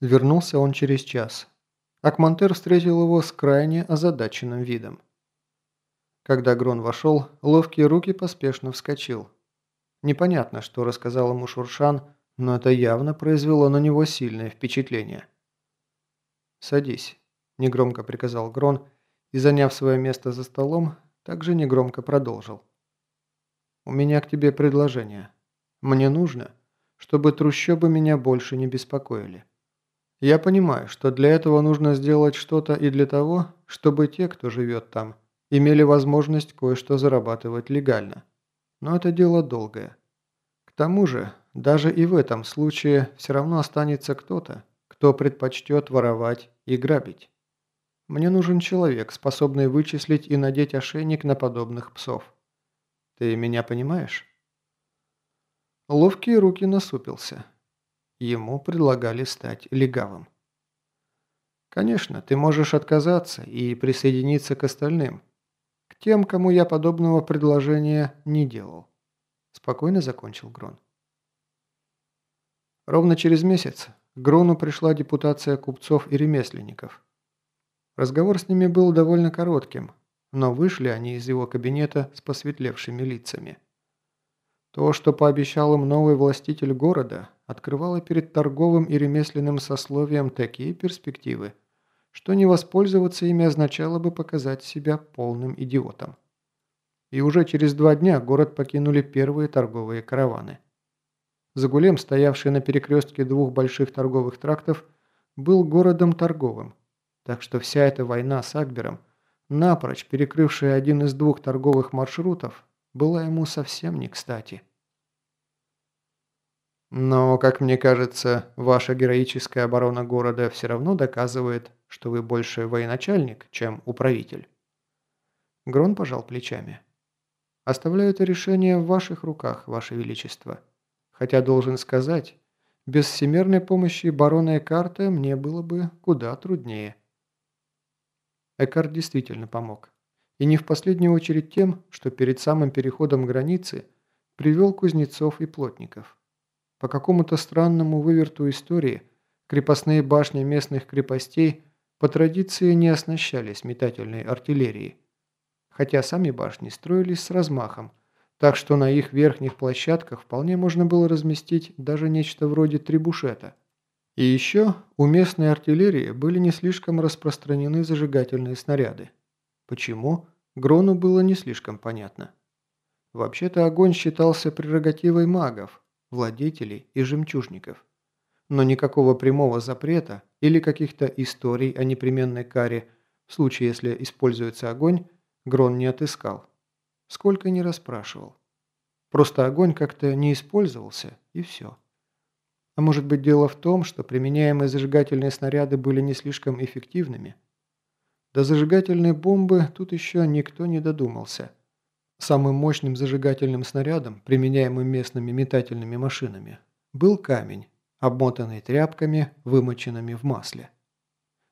Вернулся он через час. Акмантер встретил его с крайне озадаченным видом. Когда Грон вошел, ловкие руки поспешно вскочил. Непонятно, что рассказал ему Шуршан, но это явно произвело на него сильное впечатление. «Садись», – негромко приказал Грон и, заняв свое место за столом, также негромко продолжил. «У меня к тебе предложение. Мне нужно, чтобы трущобы меня больше не беспокоили. Я понимаю, что для этого нужно сделать что-то и для того, чтобы те, кто живет там, имели возможность кое-что зарабатывать легально. Но это дело долгое. К тому же, даже и в этом случае все равно останется кто-то, кто предпочтет воровать и грабить. Мне нужен человек, способный вычислить и надеть ошейник на подобных псов. Ты меня понимаешь? Ловкие руки насупился. Ему предлагали стать легавым. Конечно, ты можешь отказаться и присоединиться к остальным. К тем, кому я подобного предложения не делал. Спокойно закончил Грон. Ровно через месяц к Грону пришла депутация купцов и ремесленников. Разговор с ними был довольно коротким, но вышли они из его кабинета с посветлевшими лицами. То, что пообещал им новый властитель города, открывало перед торговым и ремесленным сословием такие перспективы, что не воспользоваться ими означало бы показать себя полным идиотом. И уже через два дня город покинули первые торговые караваны. Загулем, стоявший на перекрестке двух больших торговых трактов, был городом торговым, так что вся эта война с Акбером, напрочь перекрывшая один из двух торговых маршрутов, была ему совсем не кстати. Но, как мне кажется, ваша героическая оборона города все равно доказывает, что вы больше военачальник, чем управитель. Грон пожал плечами. Оставляю это решение в ваших руках, ваше величество. Хотя, должен сказать, без всемирной помощи барона Экарта мне было бы куда труднее. Экарт действительно помог. И не в последнюю очередь тем, что перед самым переходом границы привел кузнецов и плотников. По какому-то странному выверту истории крепостные башни местных крепостей по традиции не оснащались метательной артиллерией, хотя сами башни строились с размахом, так что на их верхних площадках вполне можно было разместить даже нечто вроде трибушета. И еще у местной артиллерии были не слишком распространены зажигательные снаряды. Почему? Грону было не слишком понятно. Вообще-то огонь считался прерогативой магов, владетелей и жемчужников. Но никакого прямого запрета или каких-то историй о непременной каре в случае, если используется огонь, Грон не отыскал. Сколько не расспрашивал. Просто огонь как-то не использовался, и все. А может быть дело в том, что применяемые зажигательные снаряды были не слишком эффективными? До зажигательной бомбы тут еще никто не додумался – Самым мощным зажигательным снарядом, применяемым местными метательными машинами, был камень, обмотанный тряпками, вымоченными в масле.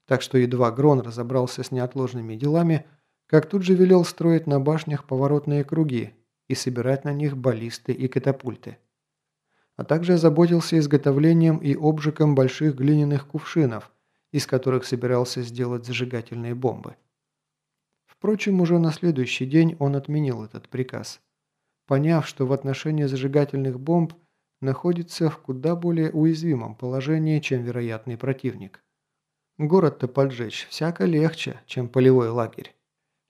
Так что едва Грон разобрался с неотложными делами, как тут же велел строить на башнях поворотные круги и собирать на них баллисты и катапульты. А также озаботился изготовлением и обжигом больших глиняных кувшинов, из которых собирался сделать зажигательные бомбы. Впрочем, уже на следующий день он отменил этот приказ, поняв, что в отношении зажигательных бомб находится в куда более уязвимом положении, чем вероятный противник. Город-то поджечь всяко легче, чем полевой лагерь.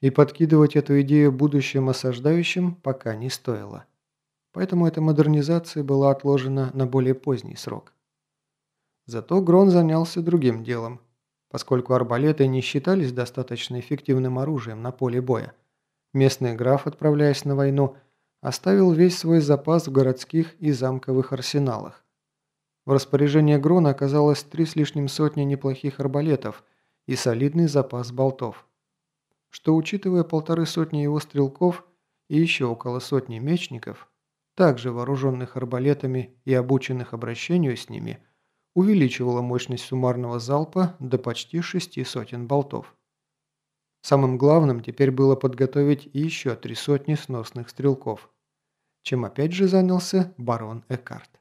И подкидывать эту идею будущим осаждающим пока не стоило. Поэтому эта модернизация была отложена на более поздний срок. Зато Грон занялся другим делом – поскольку арбалеты не считались достаточно эффективным оружием на поле боя. Местный граф, отправляясь на войну, оставил весь свой запас в городских и замковых арсеналах. В распоряжении Грона оказалось три с лишним сотни неплохих арбалетов и солидный запас болтов. Что, учитывая полторы сотни его стрелков и еще около сотни мечников, также вооруженных арбалетами и обученных обращению с ними – увеличивала мощность суммарного залпа до почти шести сотен болтов. Самым главным теперь было подготовить еще три сотни сносных стрелков, чем опять же занялся барон Экарт.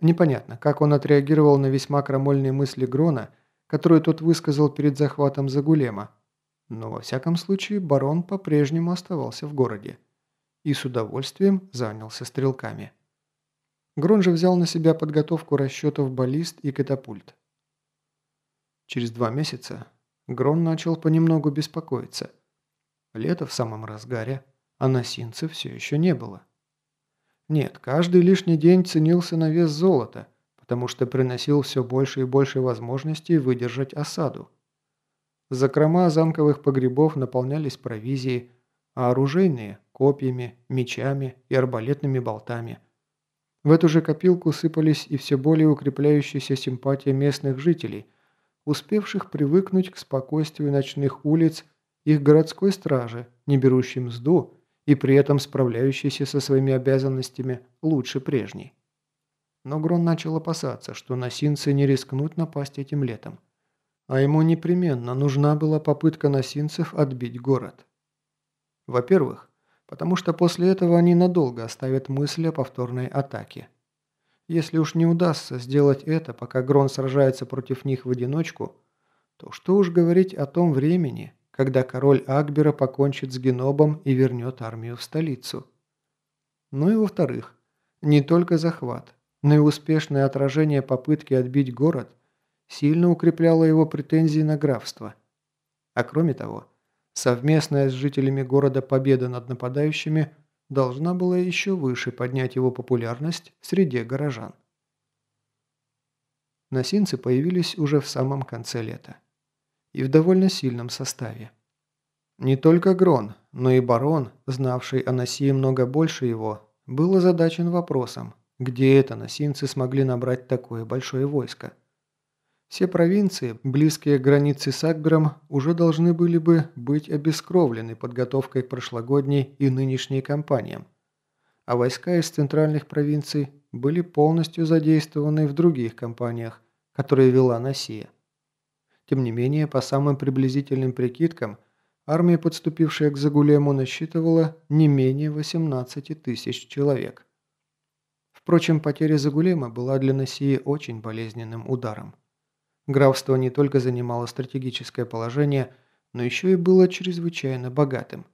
Непонятно, как он отреагировал на весьма крамольные мысли Грона, которые тот высказал перед захватом Загулема. Но во всяком случае барон по-прежнему оставался в городе и с удовольствием занялся стрелками. Грон же взял на себя подготовку расчетов баллист и катапульт. Через два месяца Грон начал понемногу беспокоиться. Лето в самом разгаре, а носинцев все еще не было. Нет, каждый лишний день ценился на вес золота, потому что приносил все больше и больше возможностей выдержать осаду. Закрома замковых погребов наполнялись провизией, а оружейные – копьями, мечами и арбалетными болтами. В эту же копилку сыпались и все более укрепляющаяся симпатия местных жителей, успевших привыкнуть к спокойствию ночных улиц их городской стражи, не берущей мзду и при этом справляющейся со своими обязанностями лучше прежней. Но Грон начал опасаться, что носинцы не рискнут напасть этим летом. А ему непременно нужна была попытка носинцев отбить город. Во-первых, потому что после этого они надолго оставят мысли о повторной атаке. Если уж не удастся сделать это, пока Грон сражается против них в одиночку, то что уж говорить о том времени, когда король Акбера покончит с Генобом и вернет армию в столицу. Ну и во-вторых, не только захват, но и успешное отражение попытки отбить город сильно укрепляло его претензии на графство. А кроме того, совместная с жителями города победа над нападающими – должна была еще выше поднять его популярность среди горожан. Носинцы появились уже в самом конце лета. И в довольно сильном составе. Не только Грон, но и барон, знавший о Носии много больше его, был озадачен вопросом, где это носинцы смогли набрать такое большое войско. Все провинции, близкие к границе с Акбером, уже должны были бы быть обескровлены подготовкой к прошлогодней и нынешней кампаниям, а войска из центральных провинций были полностью задействованы в других кампаниях, которые вела Насия. Тем не менее, по самым приблизительным прикидкам, армия, подступившая к Загулему, насчитывала не менее 18 тысяч человек. Впрочем, потеря Загулема была для Насии очень болезненным ударом. Графство не только занимало стратегическое положение, но еще и было чрезвычайно богатым.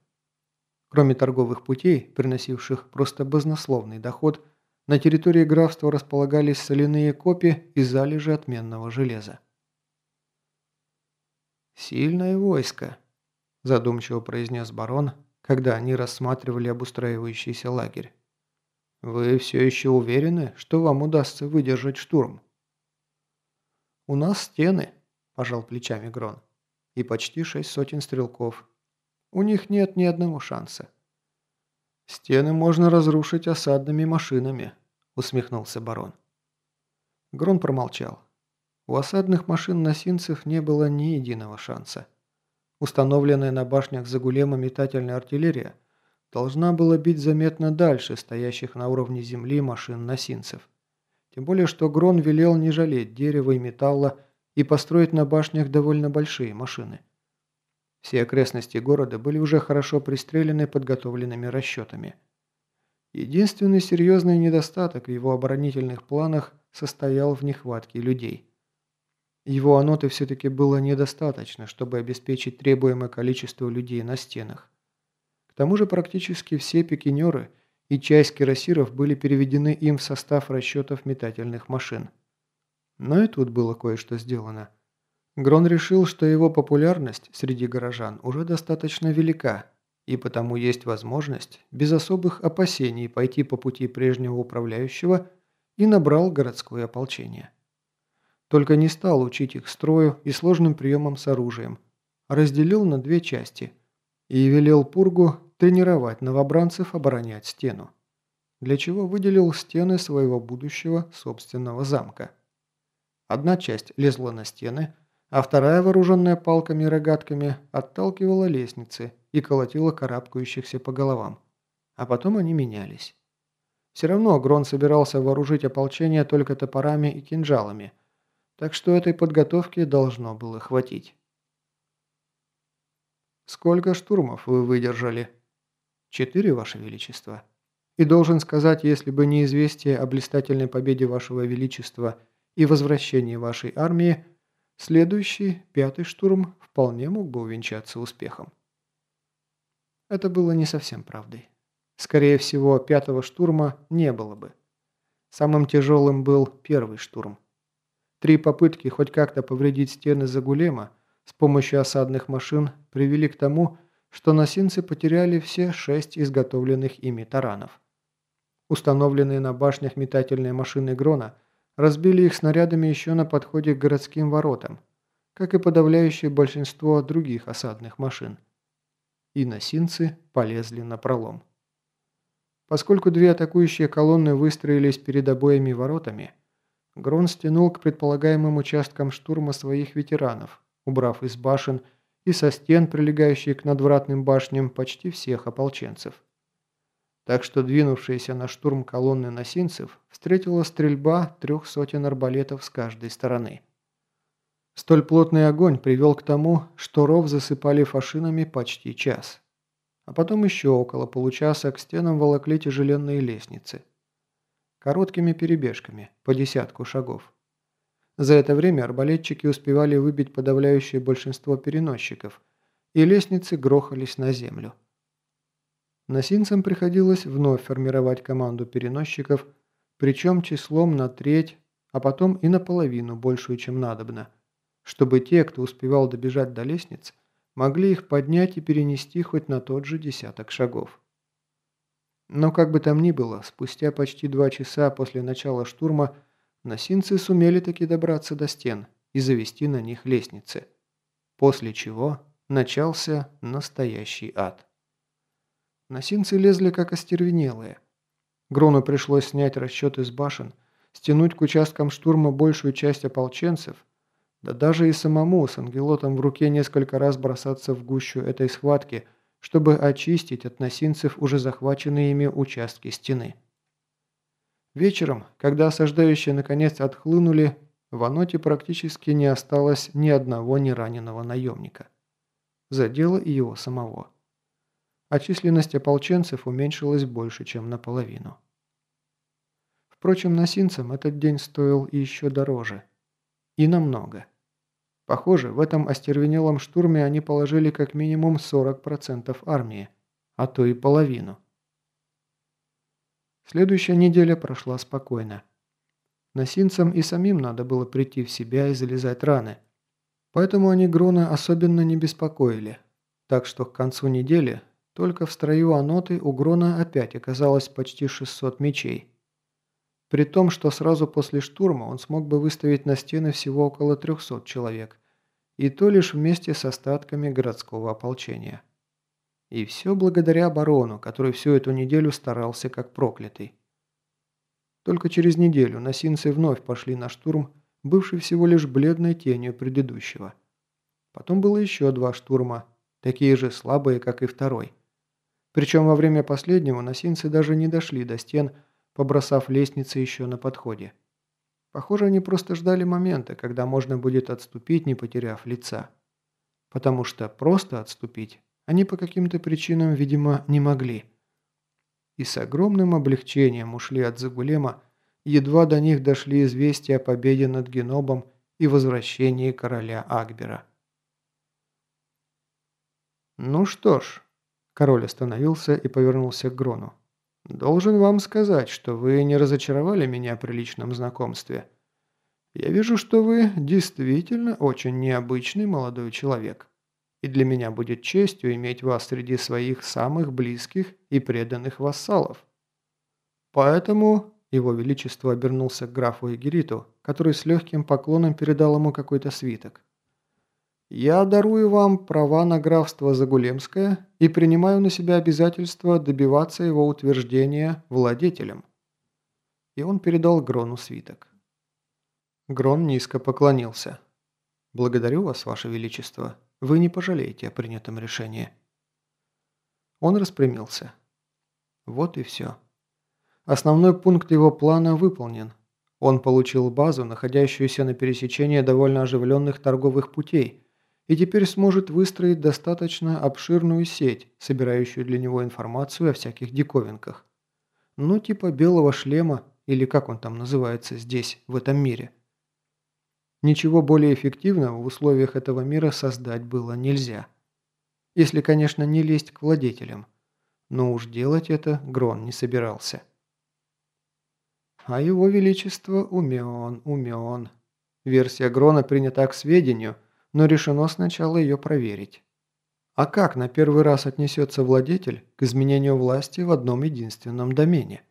Кроме торговых путей, приносивших просто баснословный доход, на территории графства располагались соляные копи и залежи отменного железа. «Сильное войско», – задумчиво произнес барон, когда они рассматривали обустраивающийся лагерь. «Вы все еще уверены, что вам удастся выдержать штурм?» «У нас стены», – пожал плечами Грон. «И почти шесть сотен стрелков. У них нет ни одного шанса». «Стены можно разрушить осадными машинами», – усмехнулся барон. Грон промолчал. У осадных машин носинцев не было ни единого шанса. Установленная на башнях Загулема метательная артиллерия должна была бить заметно дальше стоящих на уровне земли машин носинцев. Тем более, что Грон велел не жалеть дерева и металла и построить на башнях довольно большие машины. Все окрестности города были уже хорошо пристрелены подготовленными расчетами. Единственный серьезный недостаток в его оборонительных планах состоял в нехватке людей. Его аноты все-таки было недостаточно, чтобы обеспечить требуемое количество людей на стенах. К тому же практически все пикинеры – и часть кирасиров были переведены им в состав расчетов метательных машин. Но и тут было кое-что сделано. Грон решил, что его популярность среди горожан уже достаточно велика, и потому есть возможность без особых опасений пойти по пути прежнего управляющего и набрал городское ополчение. Только не стал учить их строю и сложным приемам с оружием, а разделил на две части и велел Пургу тренировать новобранцев оборонять стену. Для чего выделил стены своего будущего собственного замка. Одна часть лезла на стены, а вторая, вооруженная палками и рогатками, отталкивала лестницы и колотила карабкающихся по головам. А потом они менялись. Все равно Грон собирался вооружить ополчение только топорами и кинжалами, так что этой подготовки должно было хватить. «Сколько штурмов вы выдержали?» «Четыре, Ваше Величество. И должен сказать, если бы не известие о блистательной победе вашего величества и возвращении вашей армии, следующий, пятый штурм, вполне мог бы увенчаться успехом. Это было не совсем правдой. Скорее всего, пятого штурма не было бы. Самым тяжелым был первый штурм. Три попытки хоть как-то повредить стены Загулема с помощью осадных машин привели к тому, что носинцы потеряли все шесть изготовленных ими таранов. Установленные на башнях метательные машины Грона разбили их снарядами еще на подходе к городским воротам, как и подавляющее большинство других осадных машин. И носинцы полезли на пролом. Поскольку две атакующие колонны выстроились перед обоими воротами, Грон стянул к предполагаемым участкам штурма своих ветеранов, убрав из башен и со стен, прилегающих к надвратным башням, почти всех ополченцев. Так что двинувшиеся на штурм колонны носинцев встретила стрельба трех сотен арбалетов с каждой стороны. Столь плотный огонь привел к тому, что ров засыпали фашинами почти час. А потом еще около получаса к стенам волокли тяжеленные лестницы. Короткими перебежками, по десятку шагов. За это время арбалетчики успевали выбить подавляющее большинство переносчиков, и лестницы грохались на землю. Носинцам приходилось вновь формировать команду переносчиков, причем числом на треть, а потом и наполовину большую, чем надобно, чтобы те, кто успевал добежать до лестниц, могли их поднять и перенести хоть на тот же десяток шагов. Но как бы там ни было, спустя почти два часа после начала штурма Носинцы сумели таки добраться до стен и завести на них лестницы. После чего начался настоящий ад. Носинцы лезли как остервенелые. Грону пришлось снять расчет из башен, стянуть к участкам штурма большую часть ополченцев, да даже и самому с ангелотом в руке несколько раз бросаться в гущу этой схватки, чтобы очистить от носинцев уже захваченные ими участки стены. Вечером, когда осаждающие наконец отхлынули, в Аноте практически не осталось ни одного нераненого наемника. Задело и его самого. А численность ополченцев уменьшилась больше, чем наполовину. Впрочем, носинцам этот день стоил еще дороже. И намного. Похоже, в этом остервенелом штурме они положили как минимум 40% армии, а то и половину. Следующая неделя прошла спокойно. Носинцам и самим надо было прийти в себя и залезать раны. Поэтому они Грона особенно не беспокоили. Так что к концу недели только в строю аноты у Грона опять оказалось почти 600 мечей. При том, что сразу после штурма он смог бы выставить на стены всего около 300 человек. И то лишь вместе с остатками городского ополчения. И все благодаря барону, который всю эту неделю старался как проклятый. Только через неделю носинцы вновь пошли на штурм, бывший всего лишь бледной тенью предыдущего. Потом было еще два штурма, такие же слабые, как и второй. Причем во время последнего носинцы даже не дошли до стен, побросав лестницы еще на подходе. Похоже, они просто ждали момента, когда можно будет отступить, не потеряв лица. Потому что просто отступить они по каким-то причинам, видимо, не могли. И с огромным облегчением ушли от Загулема, едва до них дошли известия о победе над Генобом и возвращении короля Акбера. «Ну что ж», – король остановился и повернулся к Грону. «Должен вам сказать, что вы не разочаровали меня при личном знакомстве. Я вижу, что вы действительно очень необычный молодой человек и для меня будет честью иметь вас среди своих самых близких и преданных вассалов. Поэтому его величество обернулся к графу Эгериту, который с легким поклоном передал ему какой-то свиток. «Я дарую вам права на графство Загулемское и принимаю на себя обязательство добиваться его утверждения владетелем». И он передал Грону свиток. Грон низко поклонился. «Благодарю вас, ваше величество», вы не пожалеете о принятом решении». Он распрямился. Вот и все. Основной пункт его плана выполнен. Он получил базу, находящуюся на пересечении довольно оживленных торговых путей, и теперь сможет выстроить достаточно обширную сеть, собирающую для него информацию о всяких диковинках. Ну, типа белого шлема, или как он там называется здесь, в этом мире. Ничего более эффективного в условиях этого мира создать было нельзя. Если, конечно, не лезть к владетелям. Но уж делать это Грон не собирался. А его величество умен, умен. Версия Грона принята к сведению, но решено сначала ее проверить. А как на первый раз отнесется владетель к изменению власти в одном единственном домене?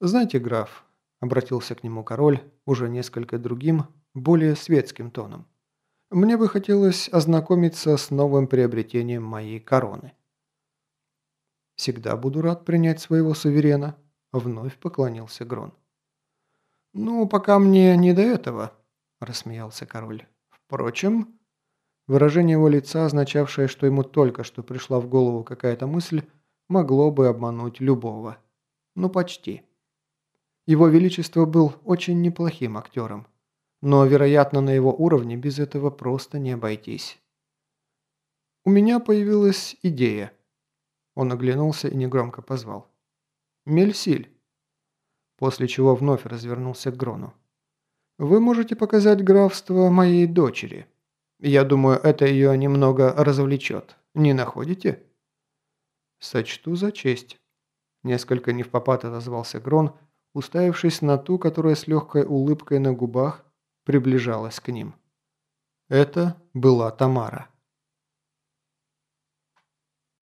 «Знаете, граф», – обратился к нему король, уже несколько другим, более светским тоном, – «мне бы хотелось ознакомиться с новым приобретением моей короны». «Всегда буду рад принять своего суверена», – вновь поклонился Грон. «Ну, пока мне не до этого», – рассмеялся король. «Впрочем...» Выражение его лица, означавшее, что ему только что пришла в голову какая-то мысль, могло бы обмануть любого. Ну, почти. Его Величество был очень неплохим актером, но, вероятно, на его уровне без этого просто не обойтись. «У меня появилась идея». Он оглянулся и негромко позвал. «Мельсиль» после чего вновь развернулся к Грону. «Вы можете показать графство моей дочери. Я думаю, это ее немного развлечет. Не находите?» «Сочту за честь», – несколько невпопад отозвался Грон, уставившись на ту, которая с легкой улыбкой на губах приближалась к ним. Это была Тамара.